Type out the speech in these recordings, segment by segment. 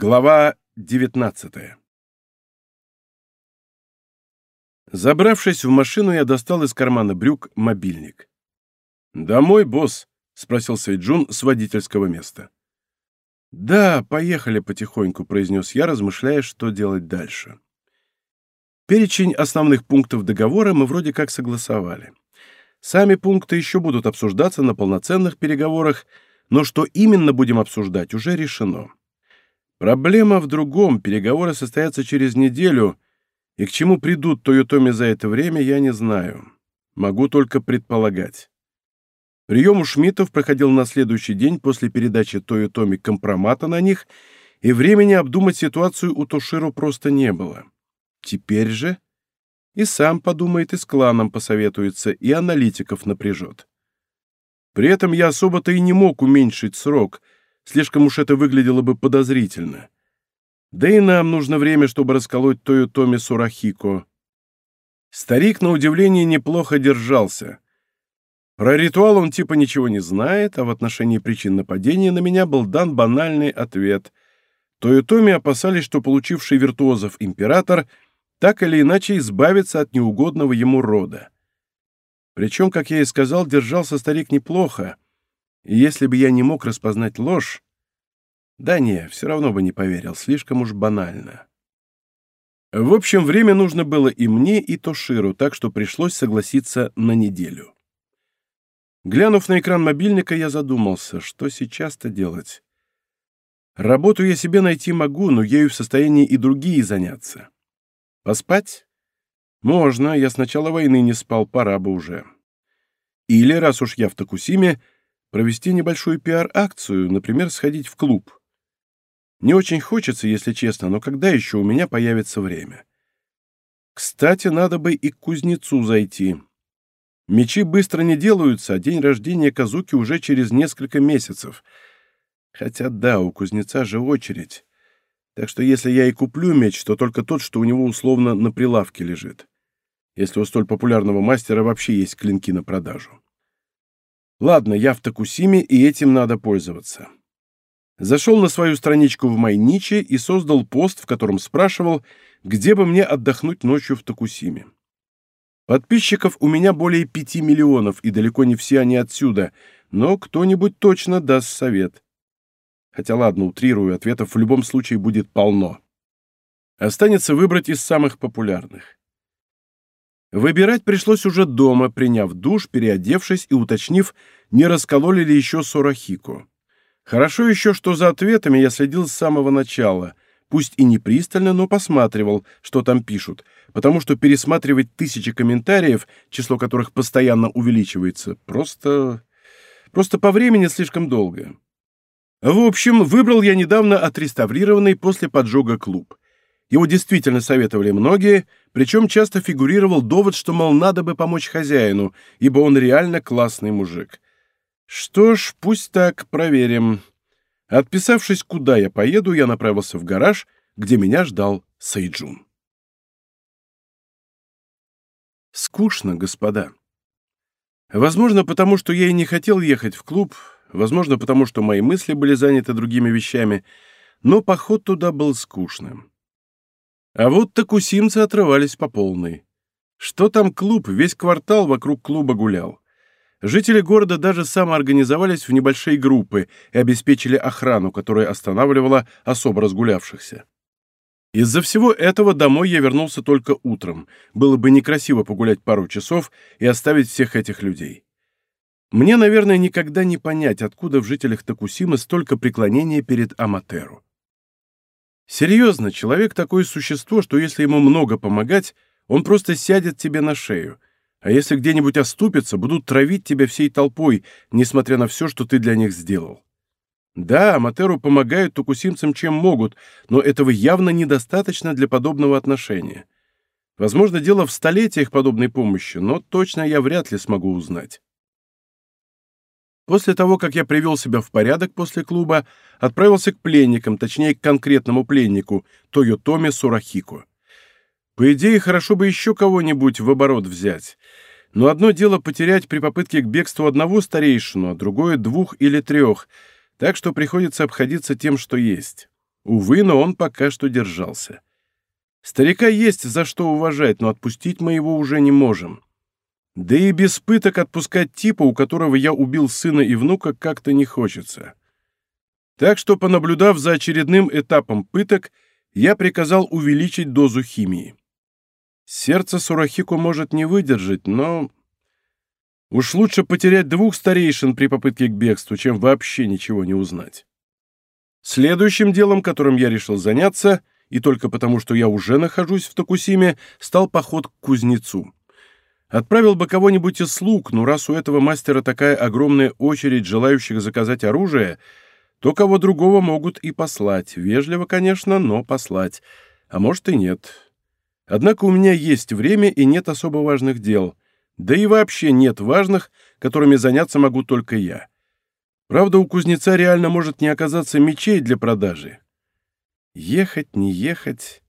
Глава 19 Забравшись в машину, я достал из кармана брюк мобильник. «Домой, босс?» — спросил Сейджун с водительского места. «Да, поехали потихоньку», — произнес я, размышляя, что делать дальше. Перечень основных пунктов договора мы вроде как согласовали. Сами пункты еще будут обсуждаться на полноценных переговорах, но что именно будем обсуждать, уже решено. Проблема в другом, переговоры состоятся через неделю, и к чему придут Тойотоми за это время, я не знаю. Могу только предполагать. Прием у Шмидтов проходил на следующий день после передачи Тойотоми компромата на них, и времени обдумать ситуацию у Тоширу просто не было. Теперь же и сам подумает, и с кланом посоветуется, и аналитиков напряжет. При этом я особо-то и не мог уменьшить срок, слишком уж это выглядело бы подозрительно. Да и нам нужно время, чтобы расколоть Тойотоми Сурахико. Старик, на удивление, неплохо держался. Про ритуал он типа ничего не знает, а в отношении причин нападения на меня был дан банальный ответ. Тойотоми опасались, что получивший виртуозов император — так или иначе избавиться от неугодного ему рода. Причем, как я и сказал, держался старик неплохо, и если бы я не мог распознать ложь, да не, все равно бы не поверил, слишком уж банально. В общем, время нужно было и мне, и Тоширу, так что пришлось согласиться на неделю. Глянув на экран мобильника, я задумался, что сейчас-то делать. Работу я себе найти могу, но ею в состоянии и другие заняться. Поспать? Можно, я с начала войны не спал, пора бы уже. Или, раз уж я в Токусиме, провести небольшую пиар-акцию, например, сходить в клуб. Не очень хочется, если честно, но когда еще у меня появится время? Кстати, надо бы и к кузнецу зайти. Мечи быстро не делаются, а день рождения Казуки уже через несколько месяцев. Хотя да, у кузнеца же очередь. Так что если я и куплю меч, то только тот, что у него условно на прилавке лежит. Если у столь популярного мастера вообще есть клинки на продажу. Ладно, я в Такусиме, и этим надо пользоваться. Зашел на свою страничку в Майниче и создал пост, в котором спрашивал, где бы мне отдохнуть ночью в Такусиме. Подписчиков у меня более пяти миллионов, и далеко не все они отсюда, но кто-нибудь точно даст совет. Хотя ладно, утрирую, ответов в любом случае будет полно. Останется выбрать из самых популярных. Выбирать пришлось уже дома, приняв душ, переодевшись и уточнив, не раскололи ли еще Сорахику. Хорошо еще, что за ответами я следил с самого начала, пусть и не пристально, но посматривал, что там пишут, потому что пересматривать тысячи комментариев, число которых постоянно увеличивается, просто... просто по времени слишком долго. В общем, выбрал я недавно отреставрированный после поджога клуб. Его действительно советовали многие, причем часто фигурировал довод, что, мол, надо бы помочь хозяину, ибо он реально классный мужик. Что ж, пусть так, проверим. Отписавшись, куда я поеду, я направился в гараж, где меня ждал Сейджун. Скучно, господа. Возможно, потому что я и не хотел ехать в клуб, возможно, потому что мои мысли были заняты другими вещами, но поход туда был скучным. А вот такусимцы отрывались по полной. Что там клуб, весь квартал вокруг клуба гулял. Жители города даже самоорганизовались в небольшие группы и обеспечили охрану, которая останавливала особо разгулявшихся. Из-за всего этого домой я вернулся только утром. Было бы некрасиво погулять пару часов и оставить всех этих людей. Мне, наверное, никогда не понять, откуда в жителях Токусимы столько преклонения перед Аматеру. Серьезно, человек такое существо, что если ему много помогать, он просто сядет тебе на шею, а если где-нибудь оступится, будут травить тебя всей толпой, несмотря на все, что ты для них сделал. Да, Аматеру помогают токусимцам чем могут, но этого явно недостаточно для подобного отношения. Возможно, дело в столетиях подобной помощи, но точно я вряд ли смогу узнать. После того, как я привел себя в порядок после клуба, отправился к пленникам, точнее, к конкретному пленнику, Тойотоме Сурахико. По идее, хорошо бы еще кого-нибудь в оборот взять. Но одно дело потерять при попытке к бегству одного старейшину, а другое — двух или трех, так что приходится обходиться тем, что есть. Увы, но он пока что держался. Старика есть за что уважать, но отпустить мы его уже не можем. Да и без пыток отпускать типа, у которого я убил сына и внука, как-то не хочется. Так что, понаблюдав за очередным этапом пыток, я приказал увеличить дозу химии. Сердце Сурахику может не выдержать, но... Уж лучше потерять двух старейшин при попытке к бегству, чем вообще ничего не узнать. Следующим делом, которым я решил заняться, и только потому, что я уже нахожусь в Токусиме, стал поход к кузнецу. Отправил бы кого-нибудь из слуг, но раз у этого мастера такая огромная очередь желающих заказать оружие, то кого другого могут и послать. Вежливо, конечно, но послать. А может и нет. Однако у меня есть время и нет особо важных дел. Да и вообще нет важных, которыми заняться могу только я. Правда, у кузнеца реально может не оказаться мечей для продажи. Ехать, не ехать.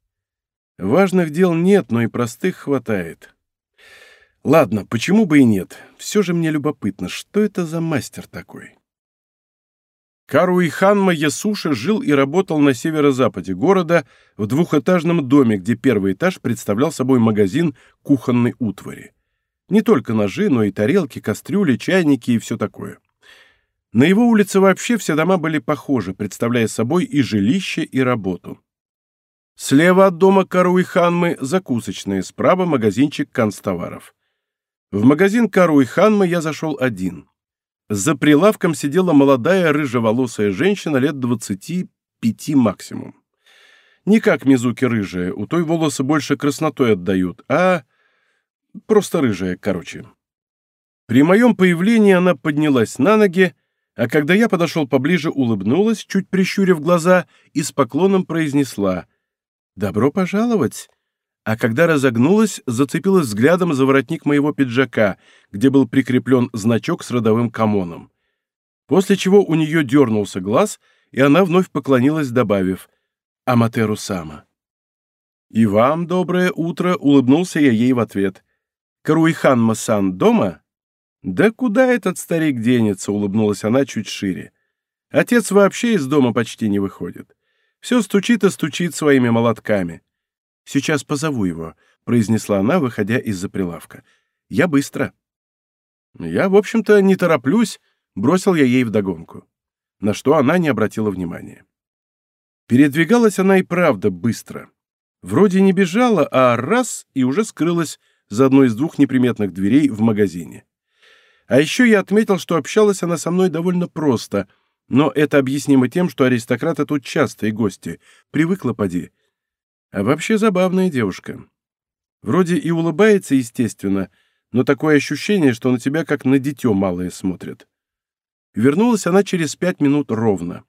Важных дел нет, но и простых хватает. Ладно, почему бы и нет? Все же мне любопытно, что это за мастер такой? Каруиханма Ясуша жил и работал на северо-западе города в двухэтажном доме, где первый этаж представлял собой магазин кухонной утвари. Не только ножи, но и тарелки, кастрюли, чайники и все такое. На его улице вообще все дома были похожи, представляя собой и жилище, и работу. Слева от дома Каруиханмы закусочная, справа магазинчик канцтоваров. В магазин Каруиханмы я зашел один. За прилавком сидела молодая рыжеволосая женщина лет двадцати пяти максимум. Не как Мизуки рыжая, у той волосы больше краснотой отдают, а просто рыжая, короче. При моем появлении она поднялась на ноги, а когда я подошел поближе, улыбнулась, чуть прищурив глаза, и с поклоном произнесла «Добро пожаловать!» А когда разогнулась, зацепилась взглядом за воротник моего пиджака, где был прикреплен значок с родовым камоном. После чего у нее дернулся глаз, и она вновь поклонилась, добавив «Аматеру Сама». «И вам доброе утро!» — улыбнулся я ей в ответ. «Каруихан-масан дома?» «Да куда этот старик денется?» — улыбнулась она чуть шире. «Отец вообще из дома почти не выходит. Все стучит и стучит своими молотками. Сейчас позову его», — произнесла она, выходя из-за прилавка. «Я быстро». Я, в общем-то, не тороплюсь, бросил я ей вдогонку, на что она не обратила внимания. Передвигалась она и правда быстро. Вроде не бежала, а раз — и уже скрылась за одной из двух неприметных дверей в магазине. А еще я отметил, что общалась она со мной довольно просто, но это объяснимо тем, что аристократы тут частые гости, привыкла поди. А вообще забавная девушка. Вроде и улыбается, естественно, но такое ощущение, что на тебя как на дитё малое смотрят. Вернулась она через пять минут ровно.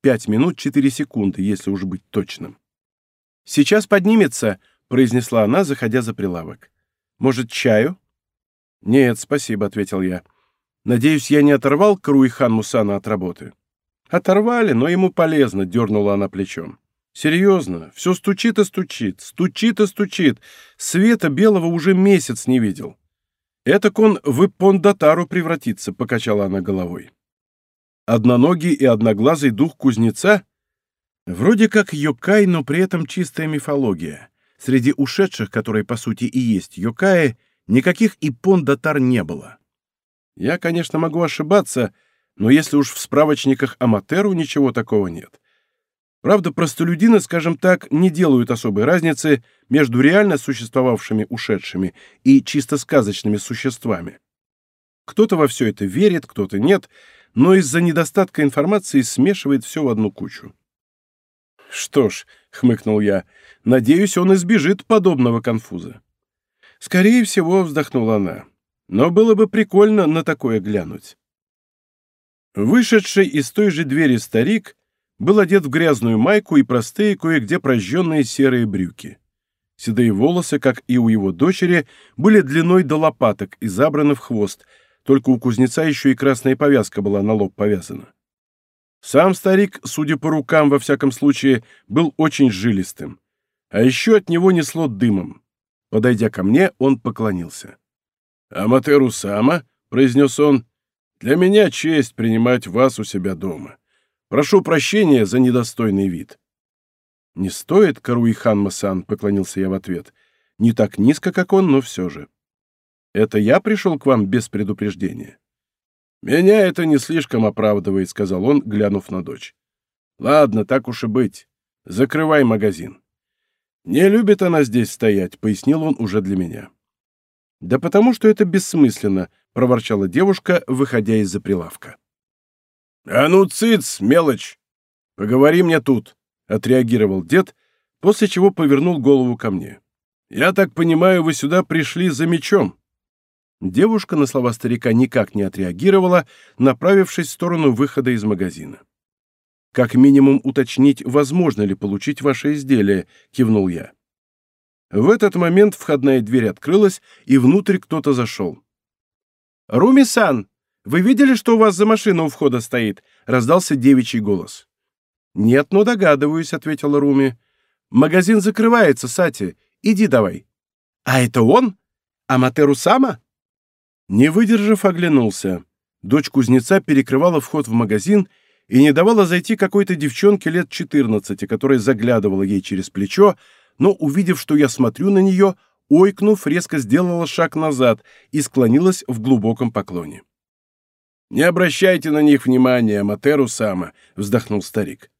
Пять минут четыре секунды, если уж быть точным. «Сейчас поднимется», — произнесла она, заходя за прилавок. «Может, чаю?» «Нет, спасибо», — ответил я. «Надеюсь, я не оторвал Круихан Мусана от работы?» «Оторвали, но ему полезно», — дернула она плечом. «Серьезно, все стучит и стучит, стучит и стучит. Света белого уже месяц не видел». «Это он в Ипондатару превратится», — покачала она головой. «Одноногий и одноглазый дух кузнеца?» Вроде как йокай, но при этом чистая мифология. Среди ушедших, которые по сути и есть йокаи, Никаких ипон-датар не было. Я, конечно, могу ошибаться, но если уж в справочниках Аматеру ничего такого нет. Правда, простолюдины, скажем так, не делают особой разницы между реально существовавшими ушедшими и чисто сказочными существами. Кто-то во все это верит, кто-то нет, но из-за недостатка информации смешивает все в одну кучу. «Что ж», — хмыкнул я, — «надеюсь, он избежит подобного конфуза». Скорее всего, вздохнула она. Но было бы прикольно на такое глянуть. Вышедший из той же двери старик был одет в грязную майку и простые кое-где прожженные серые брюки. Седые волосы, как и у его дочери, были длиной до лопаток и забраны в хвост, только у кузнеца еще и красная повязка была на лоб повязана. Сам старик, судя по рукам, во всяком случае, был очень жилистым. А еще от него несло дымом. Подойдя ко мне, он поклонился. «Аматеру Сама», — произнес он, — «для меня честь принимать вас у себя дома. Прошу прощения за недостойный вид». «Не стоит, Каруихан Масан», — поклонился я в ответ. «Не так низко, как он, но все же». «Это я пришел к вам без предупреждения?» «Меня это не слишком оправдывает», — сказал он, глянув на дочь. «Ладно, так уж и быть. Закрывай магазин». «Не любит она здесь стоять», — пояснил он уже для меня. «Да потому что это бессмысленно», — проворчала девушка, выходя из-за прилавка. «А ну, цыц, мелочь! Поговори мне тут!» — отреагировал дед, после чего повернул голову ко мне. «Я так понимаю, вы сюда пришли за мечом?» Девушка на слова старика никак не отреагировала, направившись в сторону выхода из магазина. «Как минимум уточнить, возможно ли получить ваше изделие», — кивнул я. В этот момент входная дверь открылась, и внутрь кто-то зашел. «Руми-сан, вы видели, что у вас за машина у входа стоит?» — раздался девичий голос. «Нет, но догадываюсь», — ответила Руми. «Магазин закрывается, Сати. Иди давай». «А это он? Аматеру Сама?» Не выдержав, оглянулся. Дочь кузнеца перекрывала вход в магазин и не давала зайти какой-то девчонке лет 14, которая заглядывала ей через плечо, но, увидев, что я смотрю на нее, ойкнув, резко сделала шаг назад и склонилась в глубоком поклоне. «Не обращайте на них внимания, Матеру Сама», — вздохнул старик.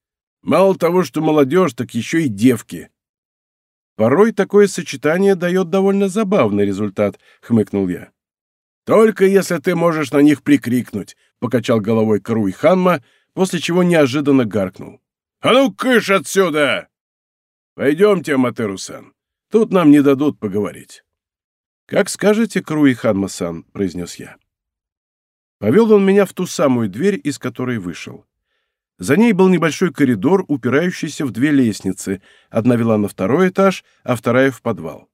«Мало того, что молодежь, так еще и девки». «Порой такое сочетание дает довольно забавный результат», — хмыкнул я. «Только если ты можешь на них прикрикнуть», — покачал головой Каруй Ханма, после чего неожиданно гаркнул. «А ну, кыш отсюда!» «Пойдемте, Матеру-сан. Тут нам не дадут поговорить». «Как скажете, Каруи Ханма-сан», — произнес я. Повел он меня в ту самую дверь, из которой вышел. За ней был небольшой коридор, упирающийся в две лестницы. Одна вела на второй этаж, а вторая — в подвал.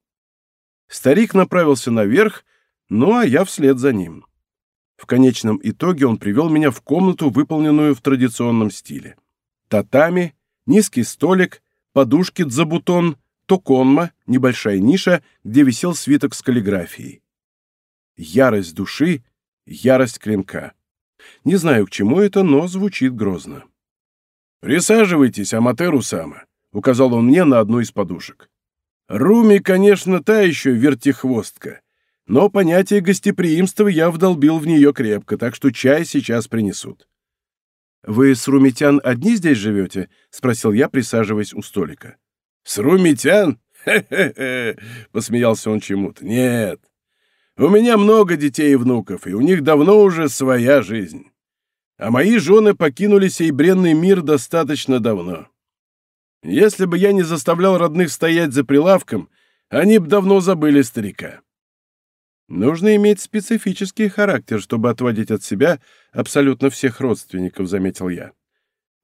Старик направился наверх, ну а я вслед за ним. В конечном итоге он привел меня в комнату, выполненную в традиционном стиле. Татами, низкий столик, подушки дзабутон, токонма, небольшая ниша, где висел свиток с каллиграфией. Ярость души, ярость клинка. Не знаю, к чему это, но звучит грозно. «Присаживайтесь, Аматеру-сама», — указал он мне на одну из подушек. «Руми, конечно, та еще вертихвостка, но понятие гостеприимства я вдолбил в нее крепко, так что чай сейчас принесут. «Вы с Румитян одни здесь живете?» — спросил я, присаживаясь у столика. «С Румитян? Хе-хе-хе!» — посмеялся он чему-то. «Нет. У меня много детей и внуков, и у них давно уже своя жизнь. А мои жены покинули сей бренный мир достаточно давно. Если бы я не заставлял родных стоять за прилавком, они б давно забыли старика. Нужно иметь специфический характер, чтобы отводить от себя абсолютно всех родственников, заметил я.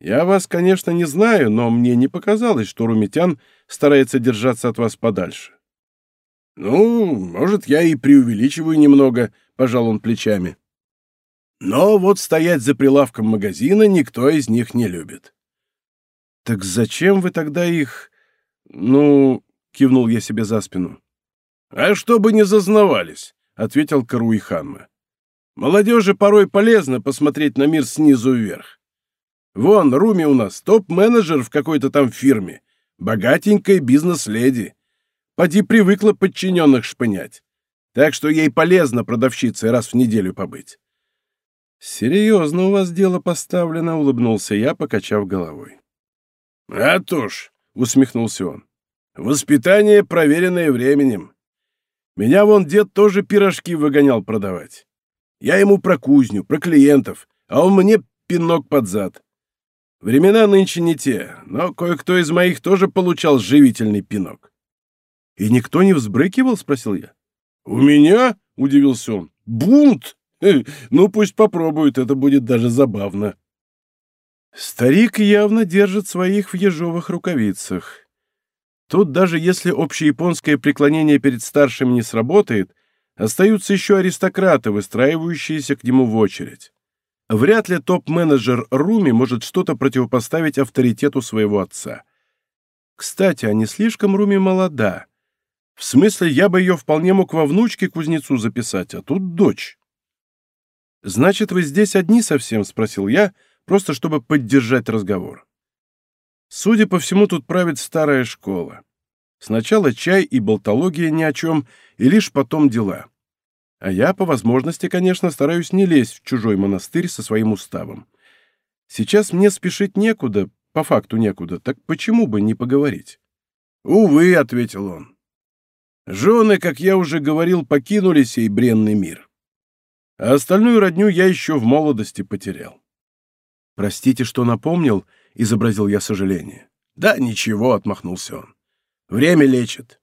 Я вас, конечно, не знаю, но мне не показалось, что Румитян старается держаться от вас подальше. Ну, может, я и преувеличиваю немного, пожал он плечами. Но вот стоять за прилавком магазина никто из них не любит. Так зачем вы тогда их... Ну, кивнул я себе за спину. А чтобы не зазнавались ответил Каруиханма. Молодежи порой полезно посмотреть на мир снизу вверх. Вон, Руми у нас топ-менеджер в какой-то там фирме, богатенькая бизнес-леди. Поди привыкла подчиненных шпынять. Так что ей полезно продавщицей раз в неделю побыть. «Серьезно у вас дело поставлено», — улыбнулся я, покачав головой. «А то ж», — усмехнулся он, — «воспитание, проверенное временем. Меня вон дед тоже пирожки выгонял продавать. Я ему про кузню, про клиентов, а он мне пинок под зад. Времена нынче не те, но кое-кто из моих тоже получал живительный пинок. «И никто не взбрыкивал?» — спросил я. «У меня?» — удивился он. «Бунт! Ну, пусть попробуют, это будет даже забавно». Старик явно держит своих в ежовых рукавицах. Тут даже если общеяпонское преклонение перед старшими не сработает, остаются еще аристократы, выстраивающиеся к нему в очередь. Вряд ли топ-менеджер Руми может что-то противопоставить авторитету своего отца. Кстати, а не слишком Руми молода. В смысле, я бы ее вполне мог во внучке кузнецу записать, а тут дочь. «Значит, вы здесь одни совсем?» — спросил я, просто чтобы поддержать разговор. Судя по всему, тут правит старая школа. Сначала чай и болтология ни о чем, и лишь потом дела. А я, по возможности, конечно, стараюсь не лезть в чужой монастырь со своим уставом. Сейчас мне спешить некуда, по факту некуда, так почему бы не поговорить? «Увы», — ответил он. «Жены, как я уже говорил, покинули сей бренный мир. А остальную родню я еще в молодости потерял». «Простите, что напомнил», — изобразил я сожаление. «Да ничего», — отмахнулся он. «Время лечит».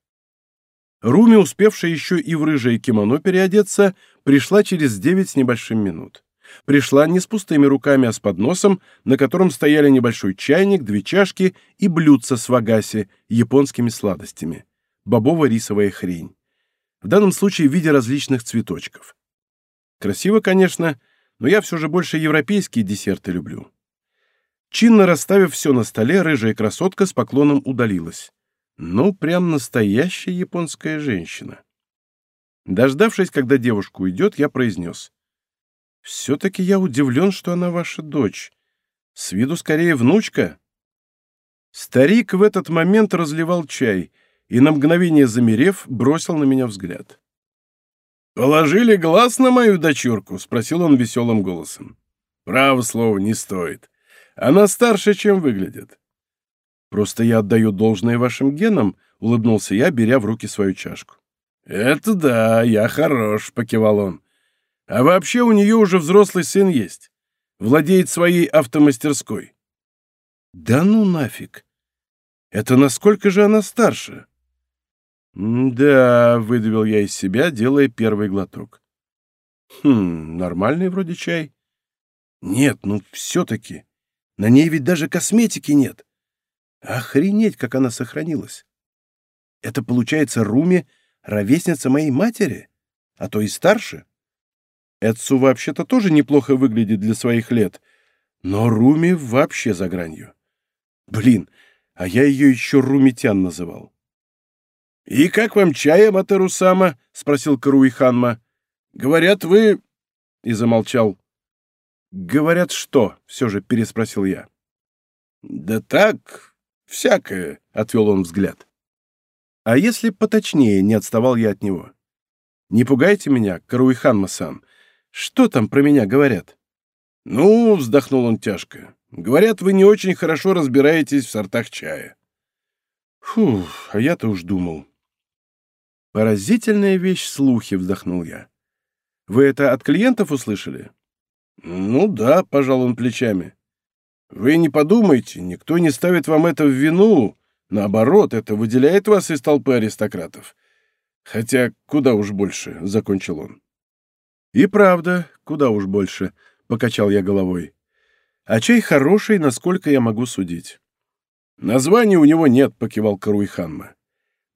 Руми, успевшая еще и в рыжее кимоно переодеться, пришла через девять с небольшим минут. Пришла не с пустыми руками, а с подносом, на котором стояли небольшой чайник, две чашки и блюдца с вагаси, японскими сладостями. Бобово-рисовая хрень. В данном случае в виде различных цветочков. Красиво, конечно, но я все же больше европейские десерты люблю. Чинно расставив все на столе, рыжая красотка с поклоном удалилась. Ну, прям настоящая японская женщина. Дождавшись, когда девушка уйдет, я произнес. «Все-таки я удивлен, что она ваша дочь. С виду скорее внучка». Старик в этот момент разливал чай и, на мгновение замерев, бросил на меня взгляд. «Положили глаз на мою дочурку?» — спросил он веселым голосом. «Право слово, не стоит. Она старше, чем выглядит. Просто я отдаю должное вашим генам, улыбнулся я, беря в руки свою чашку. Это да, я хорош, покивал он. А вообще у нее уже взрослый сын есть. Владеет своей автомастерской. Да ну нафиг. Это насколько же она старше? «Да», — выдавил я из себя, делая первый глоток. «Хм, нормальный вроде чай». «Нет, ну все-таки. На ней ведь даже косметики нет. Охренеть, как она сохранилась. Это, получается, Руми — ровесница моей матери? А то и старше? Эдсу вообще-то тоже неплохо выглядит для своих лет, но Руми вообще за гранью. Блин, а я ее еще Румитян называл. «И как вам чай, Аматеру-сама?» — спросил Каруиханма. «Говорят, вы...» — и замолчал. «Говорят, что?» — все же переспросил я. «Да так, всякое», — отвел он взгляд. «А если поточнее?» — не отставал я от него. «Не пугайте меня, Каруихан-масан. Что там про меня говорят?» «Ну», — вздохнул он тяжко, — «говорят, вы не очень хорошо разбираетесь в сортах чая». «Фух, а я-то уж думал». «Поразительная вещь слухи», — вздохнул я. «Вы это от клиентов услышали?» «Ну да», — пожал он плечами. «Вы не подумайте, никто не ставит вам это в вину. Наоборот, это выделяет вас из толпы аристократов. Хотя куда уж больше», — закончил он. «И правда, куда уж больше», — покачал я головой. «А чай хороший, насколько я могу судить». «Названия у него нет», — покивал Каруиханма.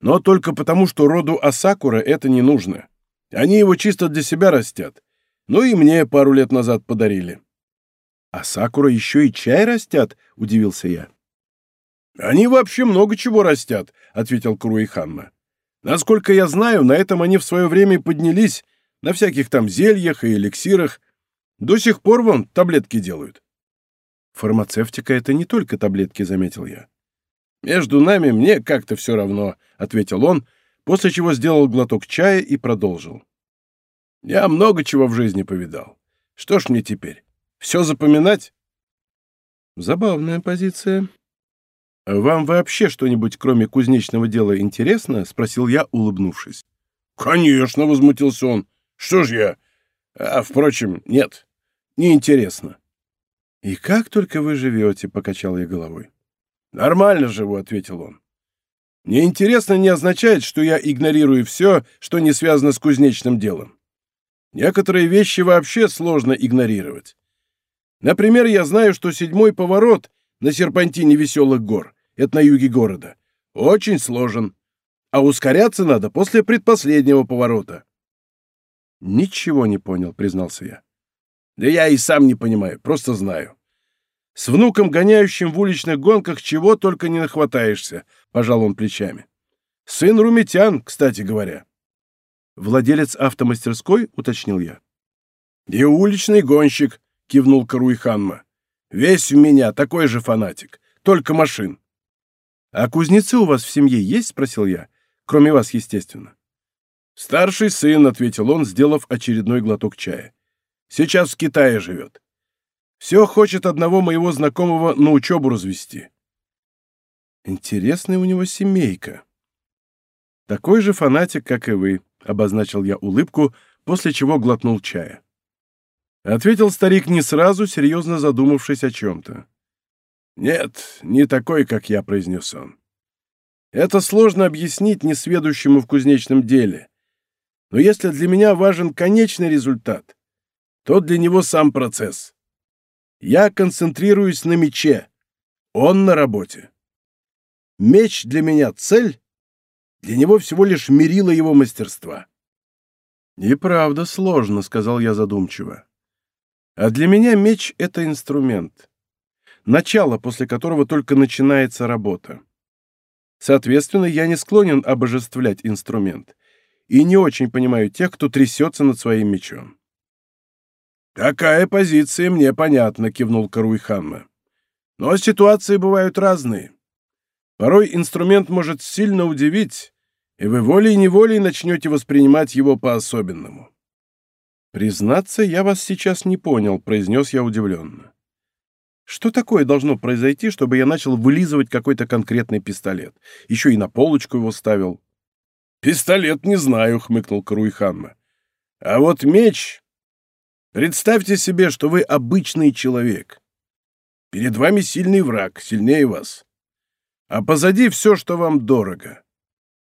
«Но только потому, что роду Асакура это не нужно. Они его чисто для себя растят. Ну и мне пару лет назад подарили. — А сакура еще и чай растят? — удивился я. — Они вообще много чего растят, — ответил Куруиханма. — Насколько я знаю, на этом они в свое время поднялись, на всяких там зельях и эликсирах. До сих пор вон таблетки делают. — Фармацевтика — это не только таблетки, — заметил я. — Между нами мне как-то все равно, — ответил он, после чего сделал глоток чая и продолжил. — я много чего в жизни повидал. Что ж мне теперь? Все запоминать? Забавная позиция. Вам вообще что-нибудь, кроме кузнечного дела, интересно? Спросил я, улыбнувшись. Конечно, возмутился он. Что ж я? А, впрочем, нет, не интересно. И как только вы живете, покачал я головой. Нормально живу, ответил он. Неинтересно не означает, что я игнорирую все, что не связано с кузнечным делом. Некоторые вещи вообще сложно игнорировать. Например, я знаю, что седьмой поворот на серпантине веселых гор, это на юге города, очень сложен, а ускоряться надо после предпоследнего поворота. Ничего не понял, признался я. Да я и сам не понимаю, просто знаю. С внуком, гоняющим в уличных гонках, чего только не нахватаешься, пожал он плечами. Сын Румитян, кстати говоря. «Владелец автомастерской?» — уточнил я. «И уличный гонщик», — кивнул Каруйханма. «Весь у меня такой же фанатик, только машин». «А кузнецы у вас в семье есть?» — спросил я. «Кроме вас, естественно». «Старший сын», — ответил он, сделав очередной глоток чая. «Сейчас в Китае живет. Все хочет одного моего знакомого на учебу развести». «Интересная у него семейка». «Такой же фанатик, как и вы», — обозначил я улыбку, после чего глотнул чая. Ответил старик не сразу, серьезно задумавшись о чем-то. «Нет, не такой, как я», — произнес он. «Это сложно объяснить несведущему в кузнечном деле. Но если для меня важен конечный результат, то для него сам процесс. Я концентрируюсь на мече, он на работе. Меч для меня — цель, для него всего лишь мерило его мастерства». «И правда сложно», — сказал я задумчиво. А для меня меч — это инструмент. Начало, после которого только начинается работа. Соответственно, я не склонен обожествлять инструмент и не очень понимаю тех, кто трясется над своим мечом. «Какая позиция, мне понятно», — кивнул Каруйханма. «Но ситуации бывают разные. Порой инструмент может сильно удивить, и вы волей-неволей начнете воспринимать его по-особенному. «Признаться, я вас сейчас не понял», — произнес я удивленно. «Что такое должно произойти, чтобы я начал вылизывать какой-то конкретный пистолет? Еще и на полочку его ставил». «Пистолет не знаю», — хмыкнул Каруйханма. «А вот меч... Представьте себе, что вы обычный человек. Перед вами сильный враг, сильнее вас. А позади все, что вам дорого.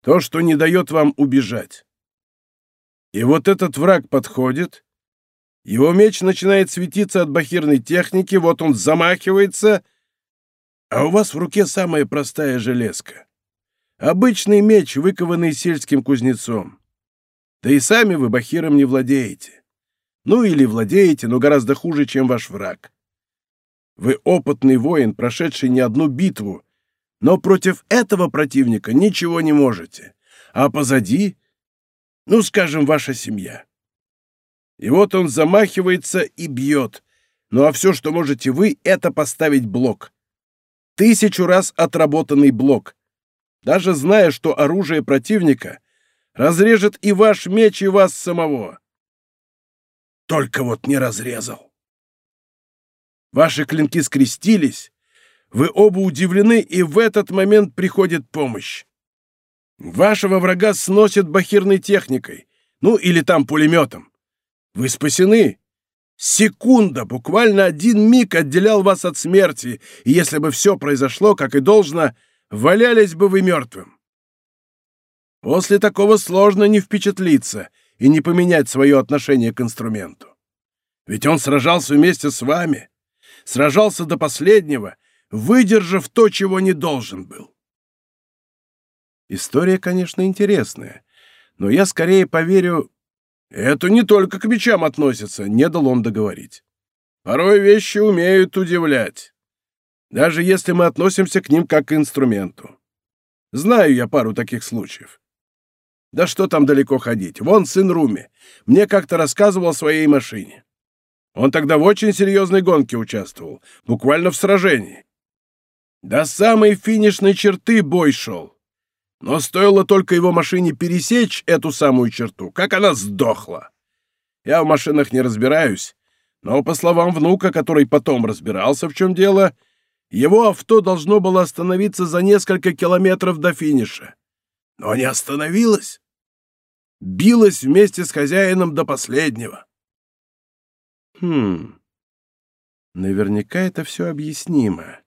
То, что не дает вам убежать. И вот этот враг подходит, его меч начинает светиться от бахирной техники, вот он замахивается, а у вас в руке самая простая железка. Обычный меч, выкованный сельским кузнецом. Да и сами вы бахиром не владеете. Ну или владеете, но гораздо хуже, чем ваш враг. Вы опытный воин, прошедший не одну битву, но против этого противника ничего не можете. А позади ну, скажем, ваша семья. И вот он замахивается и бьет. Ну а все, что можете вы, это поставить блок. Тысячу раз отработанный блок. Даже зная, что оружие противника разрежет и ваш меч, и вас самого. Только вот не разрезал. Ваши клинки скрестились, вы оба удивлены, и в этот момент приходит помощь. Вашего врага сносят бахирной техникой, ну или там пулеметом. Вы спасены. Секунда, буквально один миг отделял вас от смерти, и если бы все произошло, как и должно, валялись бы вы мертвым. После такого сложно не впечатлиться и не поменять свое отношение к инструменту. Ведь он сражался вместе с вами, сражался до последнего, выдержав то, чего не должен был. История, конечно, интересная, но я скорее поверю... Это не только к мечам относится, не дал он договорить. Порой вещи умеют удивлять, даже если мы относимся к ним как к инструменту. Знаю я пару таких случаев. Да что там далеко ходить? Вон сын Руми. Мне как-то рассказывал о своей машине. Он тогда в очень серьезной гонке участвовал, буквально в сражении. До самой финишной черты бой шел. Но стоило только его машине пересечь эту самую черту, как она сдохла. Я в машинах не разбираюсь, но, по словам внука, который потом разбирался, в чем дело, его авто должно было остановиться за несколько километров до финиша. Но не остановилось. Билось вместе с хозяином до последнего. Хм. Наверняка это все объяснимо.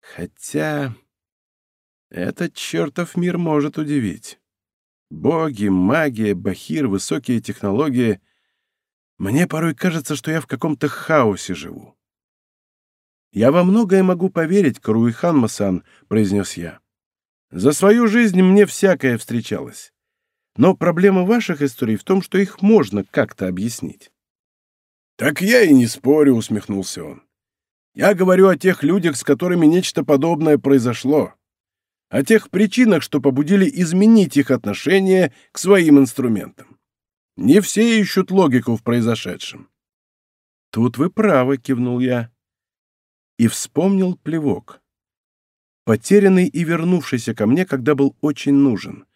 Хотя... Этот чертов мир может удивить. Боги, магия, бахир, высокие технологии. Мне порой кажется, что я в каком-то хаосе живу. «Я во многое могу поверить, Каруихан Масан», — произнес я. «За свою жизнь мне всякое встречалось. Но проблема ваших историй в том, что их можно как-то объяснить». «Так я и не спорю», — усмехнулся он. «Я говорю о тех людях, с которыми нечто подобное произошло о тех причинах, что побудили изменить их отношение к своим инструментам. Не все ищут логику в произошедшем. «Тут вы правы», — кивнул я. И вспомнил плевок. потерянный и вернувшийся ко мне, когда был очень нужен.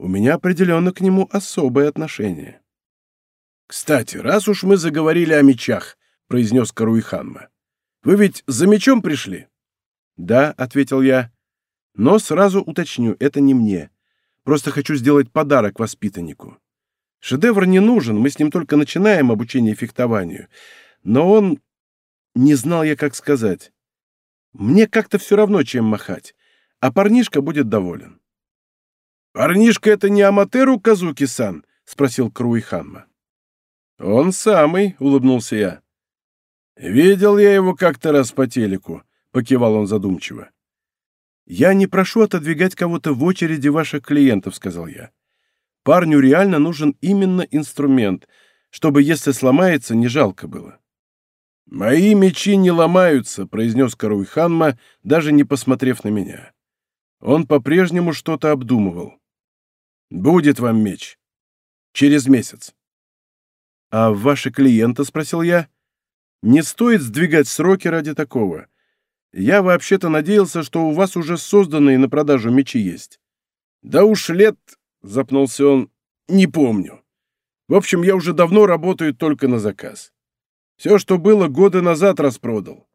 У меня определенно к нему особое отношение. «Кстати, раз уж мы заговорили о мечах», — произнес Каруиханма, — «вы ведь за мечом пришли?» «Да», — ответил я, — «но сразу уточню, это не мне. Просто хочу сделать подарок воспитаннику. Шедевр не нужен, мы с ним только начинаем обучение фехтованию. Но он... Не знал я, как сказать. Мне как-то все равно, чем махать. А парнишка будет доволен. «Парнишка — это не Аматеру Казуки-сан?» — спросил Круиханма. «Он самый», — улыбнулся я. «Видел я его как-то раз по телеку», — покивал он задумчиво. «Я не прошу отодвигать кого-то в очереди ваших клиентов», — сказал я. «Парню реально нужен именно инструмент, чтобы, если сломается, не жалко было». «Мои мечи не ломаются», — произнес Каруй Ханма, даже не посмотрев на меня. Он по-прежнему что-то обдумывал. «Будет вам меч. Через месяц». «А ваши клиенты?» — спросил я. «Не стоит сдвигать сроки ради такого. Я вообще-то надеялся, что у вас уже созданные на продажу мечи есть». «Да уж лет...» — запнулся он. «Не помню. В общем, я уже давно работаю только на заказ. Все, что было, годы назад распродал.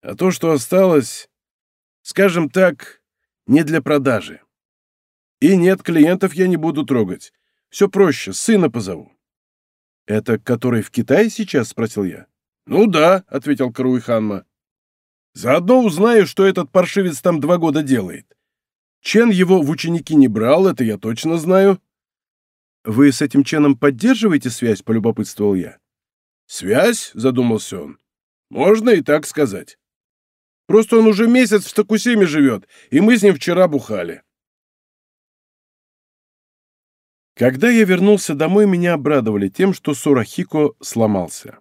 А то, что осталось, скажем так, не для продажи. И нет, клиентов я не буду трогать. Все проще, сына позову. «Это который в Китае сейчас?» — спросил я. «Ну да», — ответил Каруиханма. «Заодно узнаю, что этот паршивец там два года делает. Чен его в ученики не брал, это я точно знаю». «Вы с этим Ченом поддерживаете связь?» — полюбопытствовал я. «Связь?» — задумался он. «Можно и так сказать. Просто он уже месяц в Токусиме живет, и мы с ним вчера бухали». Когда я вернулся домой, меня обрадовали тем, что Сурахико сломался.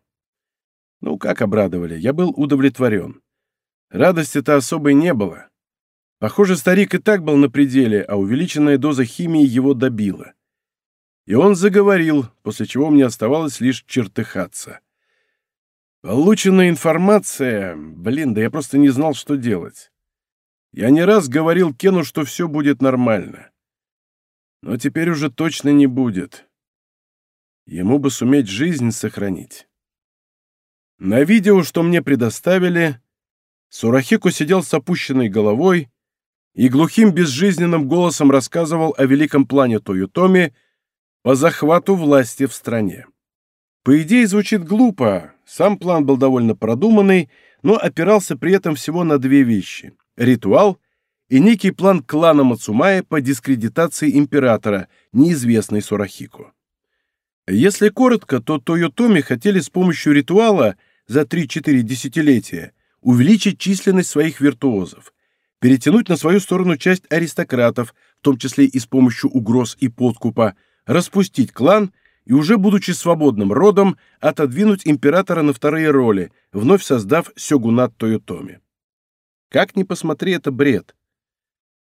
Ну, как обрадовали, я был удовлетворен. Радости-то особой не было. Похоже, старик и так был на пределе, а увеличенная доза химии его добила. И он заговорил, после чего мне оставалось лишь чертыхаться. Полученная информация... Блин, да я просто не знал, что делать. Я не раз говорил Кену, что все будет нормально. Но теперь уже точно не будет. Ему бы суметь жизнь сохранить. На видео, что мне предоставили, Сурахику сидел с опущенной головой и глухим безжизненным голосом рассказывал о великом плане Тойотоми — по захвату власти в стране. По идее, звучит глупо. Сам план был довольно продуманный, но опирался при этом всего на две вещи – ритуал и некий план клана Мацумая по дискредитации императора, неизвестный Сурахику. Если коротко, то Тойотоми хотели с помощью ритуала за 3-4 десятилетия увеличить численность своих виртуозов, перетянуть на свою сторону часть аристократов, в том числе и с помощью угроз и подкупа, распустить клан и уже будучи свободным родом, отодвинуть императора на вторые роли, вновь создав сёгунат Тойотоми. Как ни посмотри, это бред.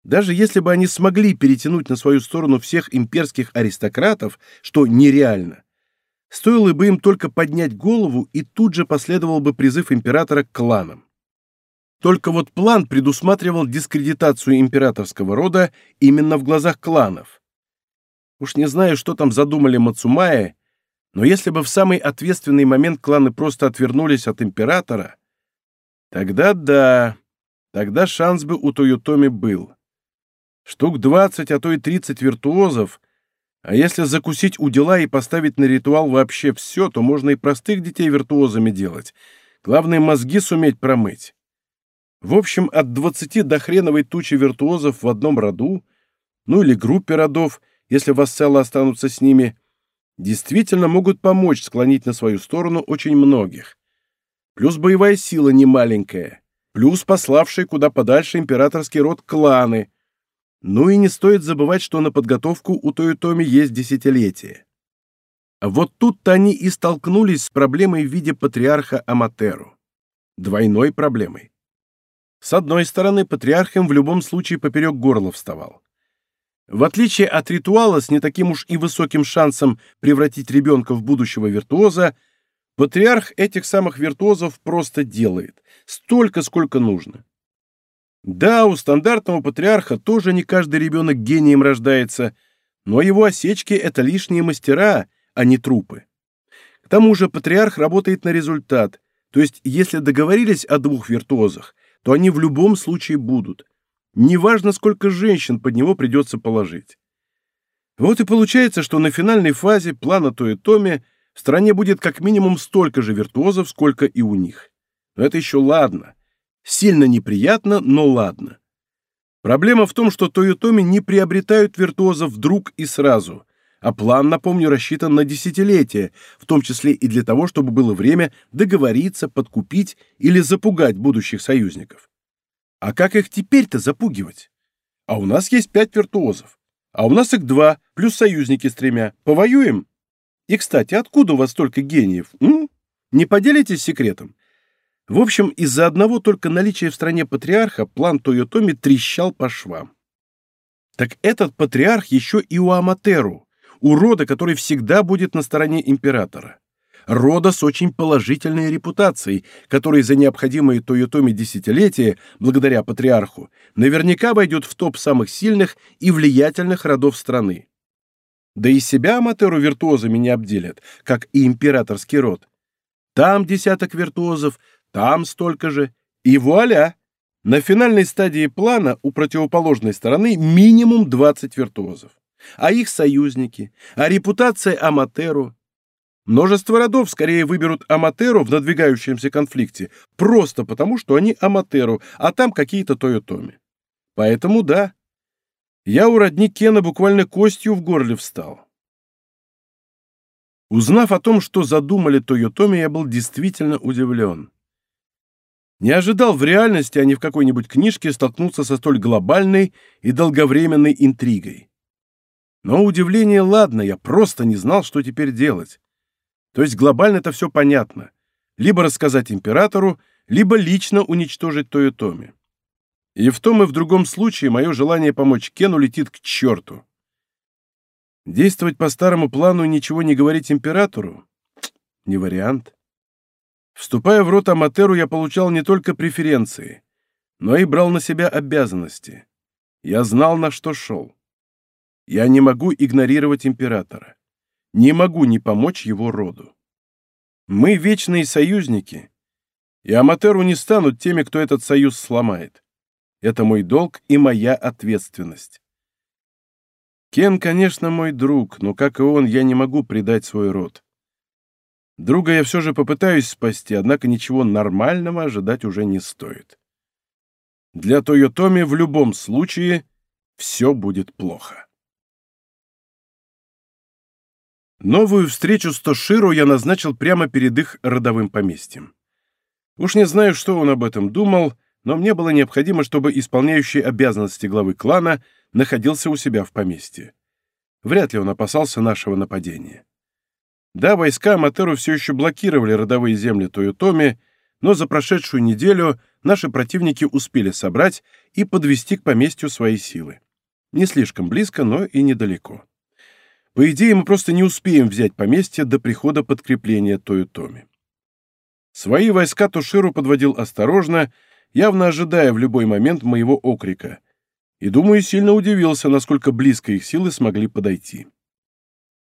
Даже если бы они смогли перетянуть на свою сторону всех имперских аристократов, что нереально, стоило бы им только поднять голову, и тут же последовал бы призыв императора к кланам. Только вот план предусматривал дискредитацию императорского рода именно в глазах кланов. Уж не знаю, что там задумали Мацумаи, но если бы в самый ответственный момент кланы просто отвернулись от императора, тогда да, тогда шанс бы у Тойотоми был. Штук 20, а то и 30 виртуозов, а если закусить у дела и поставить на ритуал вообще все, то можно и простых детей виртуозами делать. Главное, мозги суметь промыть. В общем, от 20 до хреновой тучи виртуозов в одном роду, ну или группе родов, если вассалы останутся с ними, действительно могут помочь склонить на свою сторону очень многих. Плюс боевая сила немаленькая, плюс пославшие куда подальше императорский род кланы. Ну и не стоит забывать, что на подготовку у Тойотоми есть десятилетие. Вот тут-то они и столкнулись с проблемой в виде патриарха Аматеру. Двойной проблемой. С одной стороны, патриархом в любом случае поперек горла вставал. В отличие от ритуала с не таким уж и высоким шансом превратить ребенка в будущего виртуоза, патриарх этих самых виртуозов просто делает, столько, сколько нужно. Да, у стандартного патриарха тоже не каждый ребенок гением рождается, но его осечки — это лишние мастера, а не трупы. К тому же патриарх работает на результат, то есть если договорились о двух виртуозах, то они в любом случае будут. Неважно, сколько женщин под него придется положить. Вот и получается, что на финальной фазе плана Тоэтоми в стране будет как минимум столько же виртуозов, сколько и у них. Но это еще ладно. Сильно неприятно, но ладно. Проблема в том, что Тойотоми не приобретают виртуозов вдруг и сразу, а план, напомню, рассчитан на десятилетия, в том числе и для того, чтобы было время договориться, подкупить или запугать будущих союзников. А как их теперь-то запугивать? А у нас есть пять виртуозов. А у нас их два, плюс союзники с тремя. Повоюем? И, кстати, откуда у вас столько гениев? М? Не поделитесь секретом? В общем, из-за одного только наличия в стране патриарха план Тойотоми трещал по швам. Так этот патриарх еще и у Аматеру, у рода, который всегда будет на стороне императора. Рода с очень положительной репутацией, который за необходимые Тойотоми десятилетия, благодаря патриарху, наверняка войдет в топ самых сильных и влиятельных родов страны. Да и себя Аматеру виртуозами не обделят, как и императорский род. Там десяток виртуозов, там столько же. И вуаля! На финальной стадии плана у противоположной стороны минимум 20 виртуозов. А их союзники, а репутация Аматеру. Множество родов скорее выберут Аматеру в надвигающемся конфликте, просто потому, что они Аматеру, а там какие-то Тойотоми. Поэтому да, я у родни Кена буквально костью в горле встал. Узнав о том, что задумали Тойотоми, я был действительно удивлен. Не ожидал в реальности, а не в какой-нибудь книжке, столкнуться со столь глобальной и долговременной интригой. Но удивление ладно, я просто не знал, что теперь делать. То есть глобально это все понятно. Либо рассказать императору, либо лично уничтожить Тойотоми. И в том и в другом случае мое желание помочь Кену летит к черту. Действовать по старому плану и ничего не говорить императору? Не вариант. Вступая в рот Аматеру, я получал не только преференции, но и брал на себя обязанности. Я знал, на что шел. Я не могу игнорировать императора. Не могу не помочь его роду. Мы вечные союзники, и Аматеру не станут теми, кто этот союз сломает. Это мой долг и моя ответственность. Кен, конечно, мой друг, но, как и он, я не могу предать свой род. Друга я все же попытаюсь спасти, однако ничего нормального ожидать уже не стоит. Для Тойотоми в любом случае все будет плохо. Новую встречу с Тоширо я назначил прямо перед их родовым поместьем. Уж не знаю, что он об этом думал, но мне было необходимо, чтобы исполняющий обязанности главы клана находился у себя в поместье. Вряд ли он опасался нашего нападения. Да, войска Аматеру все еще блокировали родовые земли Тойотоми, но за прошедшую неделю наши противники успели собрать и подвести к поместью свои силы. Не слишком близко, но и недалеко. По идее, мы просто не успеем взять поместье до прихода подкрепления Тойотоми. Свои войска Тоширу подводил осторожно, явно ожидая в любой момент моего окрика, и, думаю, сильно удивился, насколько близко их силы смогли подойти.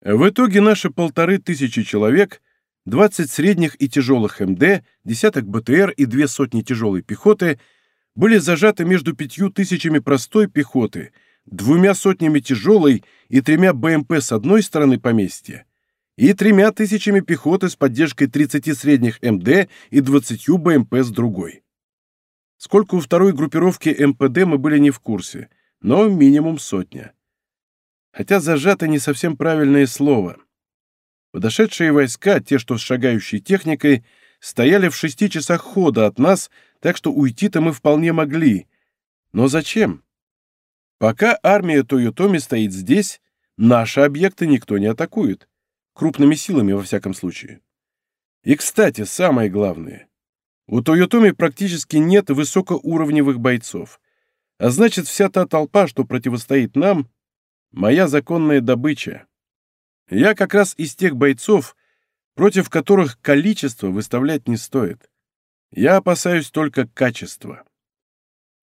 В итоге наши полторы тысячи человек, 20 средних и тяжелых МД, десяток БТР и две сотни тяжелой пехоты были зажаты между пятью тысячами простой пехоты, двумя сотнями тяжелой и тремя БМП с одной стороны поместья и тремя тысячами пехоты с поддержкой 30 средних МД и 20 БМП с другой. Сколько у второй группировки МПД мы были не в курсе, но минимум сотня хотя зажато не совсем правильное слово. Подошедшие войска, те, что с шагающей техникой, стояли в шести часах хода от нас, так что уйти-то мы вполне могли. Но зачем? Пока армия Тойотоми стоит здесь, наши объекты никто не атакует. Крупными силами, во всяком случае. И, кстати, самое главное. У Тойотоми практически нет высокоуровневых бойцов. А значит, вся та толпа, что противостоит нам, моя законная добыча. Я как раз из тех бойцов, против которых количество выставлять не стоит. Я опасаюсь только качества.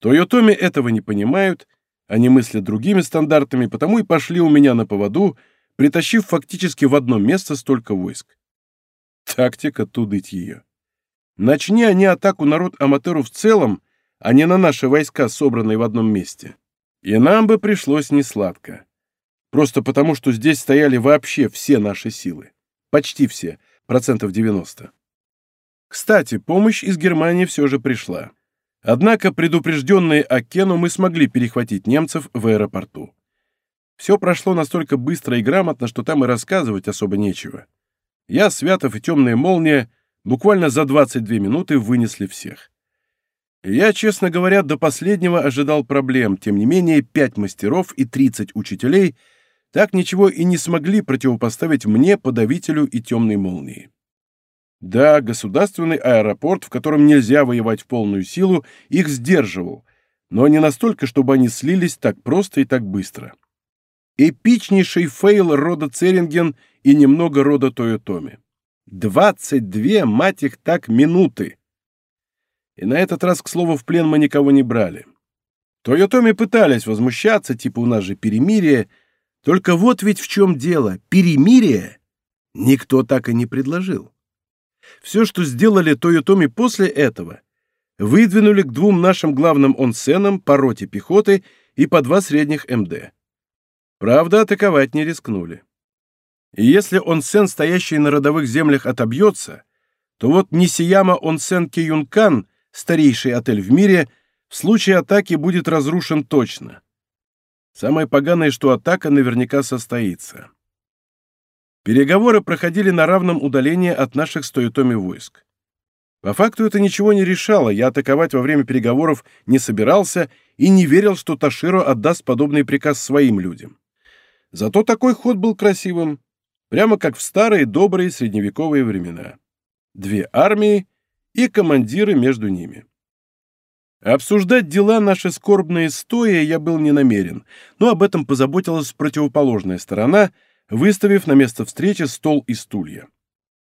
Тойотоми этого не понимают, они мыслят другими стандартами, потому и пошли у меня на поводу, притащив фактически в одно место столько войск. Тактика тудыть ее. Начни они атаку народ Аматеру в целом, а не на наши войска, собранные в одном месте. И нам бы пришлось несладко. Просто потому, что здесь стояли вообще все наши силы. Почти все, процентов 90. Кстати, помощь из Германии все же пришла. Однако, предупрежденные Акену, мы смогли перехватить немцев в аэропорту. Все прошло настолько быстро и грамотно, что там и рассказывать особо нечего. Я, Святов и Темная Молния буквально за 22 минуты вынесли всех. Я, честно говоря, до последнего ожидал проблем, тем не менее, пять мастеров и 30 учителей так ничего и не смогли противопоставить мне, подавителю и темной молнии. Да, государственный аэропорт, в котором нельзя воевать в полную силу, их сдерживал, но не настолько, чтобы они слились так просто и так быстро. Эпичнейший фейл рода Церинген и немного рода Тойотоми. 22, мать их так, минуты! И на этот раз, к слову, в плен мы никого не брали. Тойотоми пытались возмущаться, типа у нас же перемирие, только вот ведь в чем дело. Перемирие никто так и не предложил. Все, что сделали Тойотоми после этого, выдвинули к двум нашим главным онсенам по роте пехоты и по два средних МД. Правда, атаковать не рискнули. И если онсен, стоящий на родовых землях, отобьется, то вот Нисияма онсен Киюнкан, старейший отель в мире, в случае атаки будет разрушен точно. Самое поганое, что атака наверняка состоится. Переговоры проходили на равном удалении от наших стоитоми войск. По факту это ничего не решало, я атаковать во время переговоров не собирался и не верил, что Таширо отдаст подобный приказ своим людям. Зато такой ход был красивым, прямо как в старые добрые средневековые времена. Две армии и командиры между ними. Обсуждать дела наши скорбные стоя я был не намерен, но об этом позаботилась противоположная сторона, выставив на место встречи стол и стулья.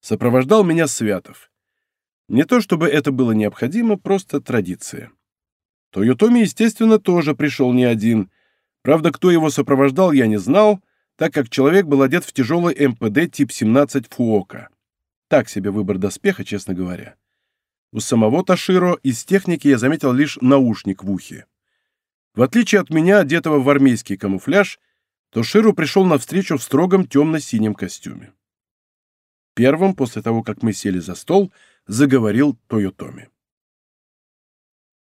Сопровождал меня Святов. Не то чтобы это было необходимо, просто традиция. Тойотоми, естественно, тоже пришел не один. Правда, кто его сопровождал, я не знал, так как человек был одет в тяжелый МПД тип 17 Фуока. Так себе выбор доспеха, честно говоря. У самого Таширо из техники я заметил лишь наушник в ухе. В отличие от меня, одетого в армейский камуфляж, Тоширу пришел навстречу в строгом темно-синем костюме. Первым, после того, как мы сели за стол, заговорил Тойотоми.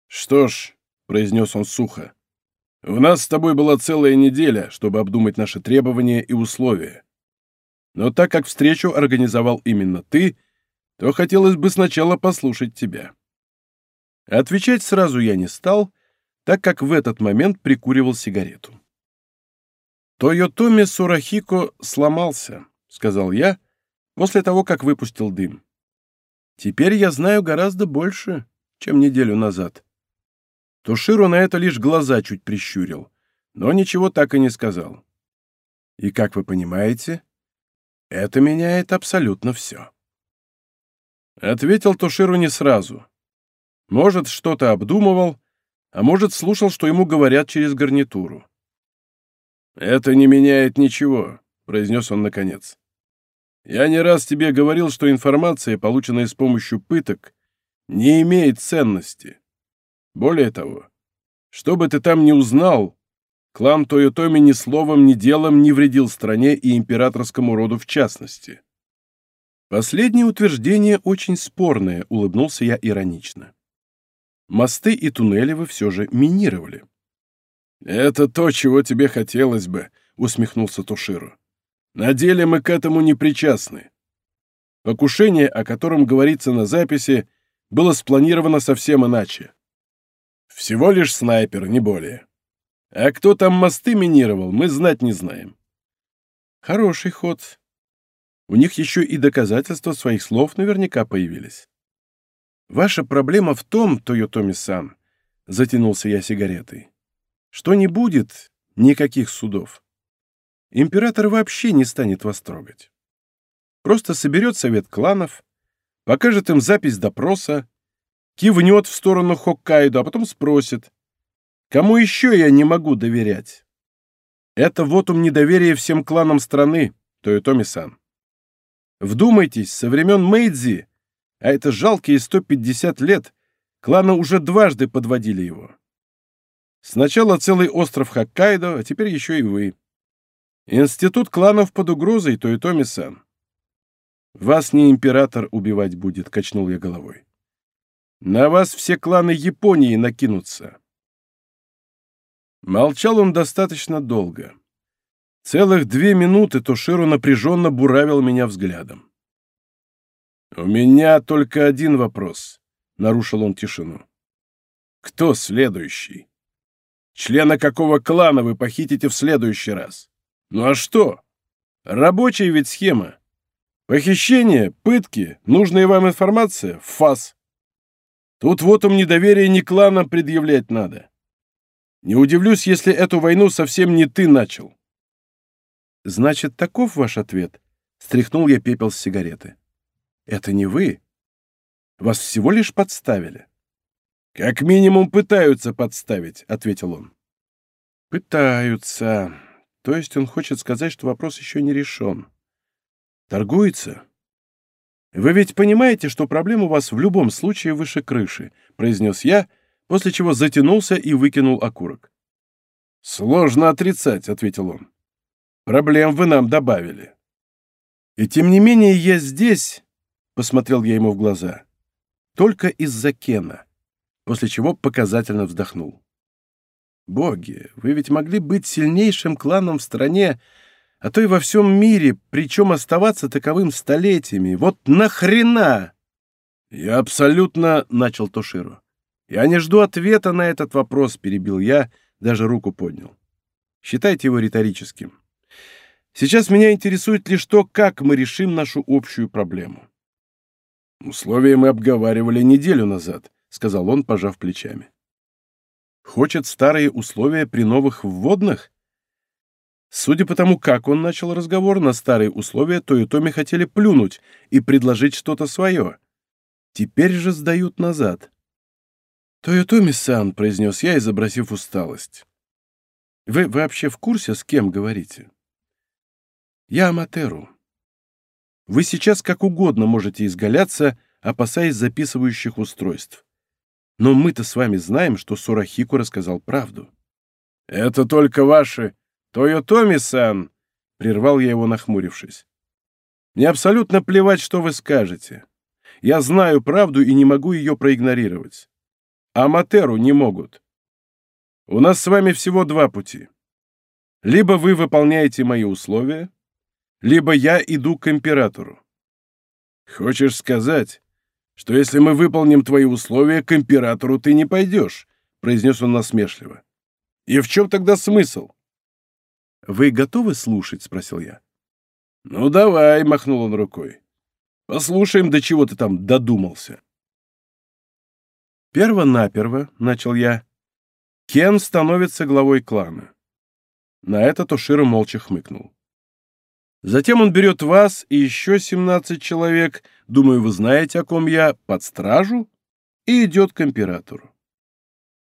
«Что ж», — произнес он сухо, — «у нас с тобой была целая неделя, чтобы обдумать наши требования и условия. Но так как встречу организовал именно ты, то хотелось бы сначала послушать тебя. Отвечать сразу я не стал, так как в этот момент прикуривал сигарету. «Тойотоми Сурахико сломался», — сказал я, после того, как выпустил дым. «Теперь я знаю гораздо больше, чем неделю назад». Туширу на это лишь глаза чуть прищурил, но ничего так и не сказал. И, как вы понимаете, это меняет абсолютно все. Ответил Тоширу не сразу. Может, что-то обдумывал, а может, слушал, что ему говорят через гарнитуру. «Это не меняет ничего», — произнес он наконец. «Я не раз тебе говорил, что информация, полученная с помощью пыток, не имеет ценности. Более того, что бы ты там ни узнал, клан Тойотоми ни словом, ни делом не вредил стране и императорскому роду в частности. Последнее утверждение очень спорное, улыбнулся я иронично. Мосты и туннели вы все же минировали. Это то, чего тебе хотелось бы, усмехнулся Туширу. На деле мы к этому не причастны. Покушение, о котором говорится на записи, было спланировано совсем иначе. Всего лишь снайпер, не более. А кто там мосты минировал, мы знать не знаем. Хороший ход, у них еще и доказательства своих слов наверняка появились. Ваша проблема в том, Тойотоми-сан, затянулся я сигаретой, что не будет никаких судов. Император вообще не станет вас трогать. Просто соберет совет кланов, покажет им запись допроса, кивнет в сторону Хоккайдо, а потом спросит, Кому еще я не могу доверять? Это вот ум недоверия всем кланам страны, Тойотоми-сан. Вдумайтесь, со времен Мэйдзи, а это жалкие 150 лет, кланы уже дважды подводили его. Сначала целый остров Хоккайдо, а теперь еще и вы. Институт кланов под угрозой, Тойотоми-сан. Вас не император убивать будет, качнул я головой. На вас все кланы Японии накинутся. Молчал он достаточно долго. Целых две минуты Тоширу напряженно буравил меня взглядом. «У меня только один вопрос», — нарушил он тишину. «Кто следующий? Члена какого клана вы похитите в следующий раз? Ну а что? Рабочая ведь схема. Похищение, пытки, нужная вам информация — фас. Тут вот им недоверие не кланам предъявлять надо. Не удивлюсь, если эту войну совсем не ты начал. Значит, таков ваш ответ? Стряхнул я пепел с сигареты. Это не вы. Вас всего лишь подставили. Как минимум пытаются подставить, ответил он. Пытаются. То есть он хочет сказать, что вопрос еще не решен. Торгуется? Вы ведь понимаете, что проблема у вас в любом случае выше крыши, произнес я, после чего затянулся и выкинул окурок. «Сложно отрицать», — ответил он. «Проблем вы нам добавили». «И тем не менее я здесь», — посмотрел я ему в глаза, — «только из-за Кена», после чего показательно вздохнул. «Боги, вы ведь могли быть сильнейшим кланом в стране, а то и во всем мире, причем оставаться таковым столетиями. Вот нахрена?» «Я абсолютно...» — начал Тоширо. «Я не жду ответа на этот вопрос», — перебил я, даже руку поднял. «Считайте его риторическим. Сейчас меня интересует лишь то, как мы решим нашу общую проблему». «Условия мы обговаривали неделю назад», — сказал он, пожав плечами. «Хочет старые условия при новых вводных?» Судя по тому, как он начал разговор, на старые условия то и Томи хотели плюнуть и предложить что-то свое. Теперь же сдают назад. «Тойотоми-сан», — произнес я, изобразив усталость. «Вы вообще в курсе, с кем говорите?» «Я Аматеру. Вы сейчас как угодно можете изгаляться, опасаясь записывающих устройств. Но мы-то с вами знаем, что Сурахику рассказал правду». «Это только ваши Тойотоми-сан», — прервал я его, нахмурившись. «Мне абсолютно плевать, что вы скажете. Я знаю правду и не могу ее проигнорировать а Матеру не могут. У нас с вами всего два пути. Либо вы выполняете мои условия, либо я иду к императору. Хочешь сказать, что если мы выполним твои условия, к императору ты не пойдешь, произнес он насмешливо. И в чем тогда смысл? Вы готовы слушать? спросил я. Ну давай, махнул он рукой. Послушаем, до чего ты там додумался. Перво-наперво, — начал я, — Кен становится главой клана. На это Тоширо молча хмыкнул. Затем он берет вас и еще 17 человек, думаю, вы знаете, о ком я, под стражу, и идет к императору.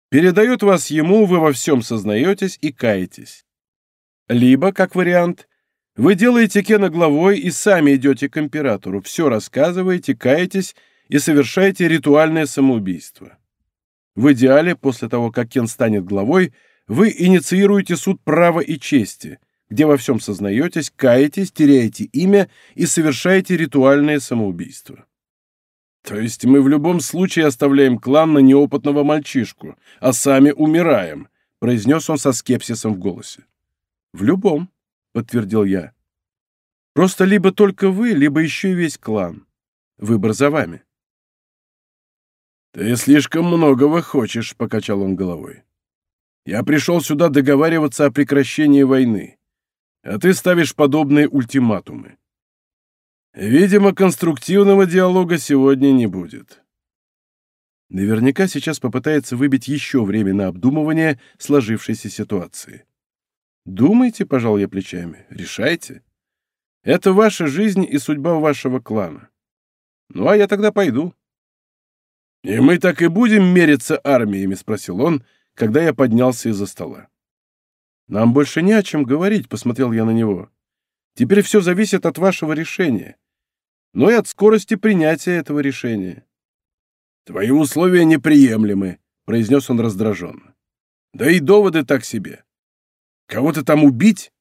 Передает вас ему, вы во всем сознаетесь и каетесь. Либо, как вариант, вы делаете Кена главой и сами идете к императору, все рассказываете, каетесь и совершаете ритуальное самоубийство. В идеале, после того, как Кен станет главой, вы инициируете суд права и чести, где во всем сознаетесь, каетесь, теряете имя и совершаете ритуальное самоубийство. То есть мы в любом случае оставляем клан на неопытного мальчишку, а сами умираем, произнес он со скепсисом в голосе. В любом, подтвердил я. Просто либо только вы, либо еще и весь клан. Выбор за вами. «Ты слишком многого хочешь», — покачал он головой. «Я пришел сюда договариваться о прекращении войны, а ты ставишь подобные ультиматумы. Видимо, конструктивного диалога сегодня не будет». Наверняка сейчас попытается выбить еще время на обдумывание сложившейся ситуации. «Думайте», — пожал я плечами, — «решайте. Это ваша жизнь и судьба вашего клана. Ну, а я тогда пойду». «И мы так и будем мериться армиями?» — спросил он, когда я поднялся из-за стола. «Нам больше не о чем говорить», — посмотрел я на него. «Теперь все зависит от вашего решения, но и от скорости принятия этого решения». «Твои условия неприемлемы», — произнес он раздраженно. «Да и доводы так себе. Кого-то там убить?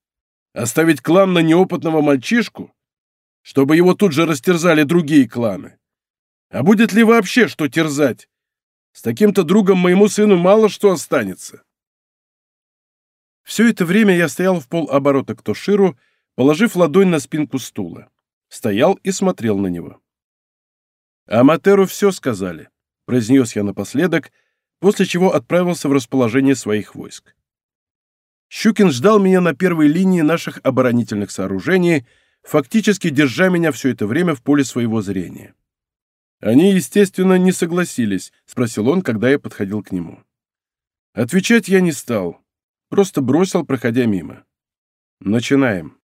Оставить клан на неопытного мальчишку? Чтобы его тут же растерзали другие кланы? А будет ли вообще что терзать? С таким-то другом моему сыну мало что останется». Все это время я стоял в полоборота к Тоширу, положив ладонь на спинку стула. Стоял и смотрел на него. «Аматеру все сказали», — произнес я напоследок, после чего отправился в расположение своих войск. Щукин ждал меня на первой линии наших оборонительных сооружений, фактически держа меня все это время в поле своего зрения. «Они, естественно, не согласились», — спросил он, когда я подходил к нему. Отвечать я не стал. Просто бросил, проходя мимо. Начинаем.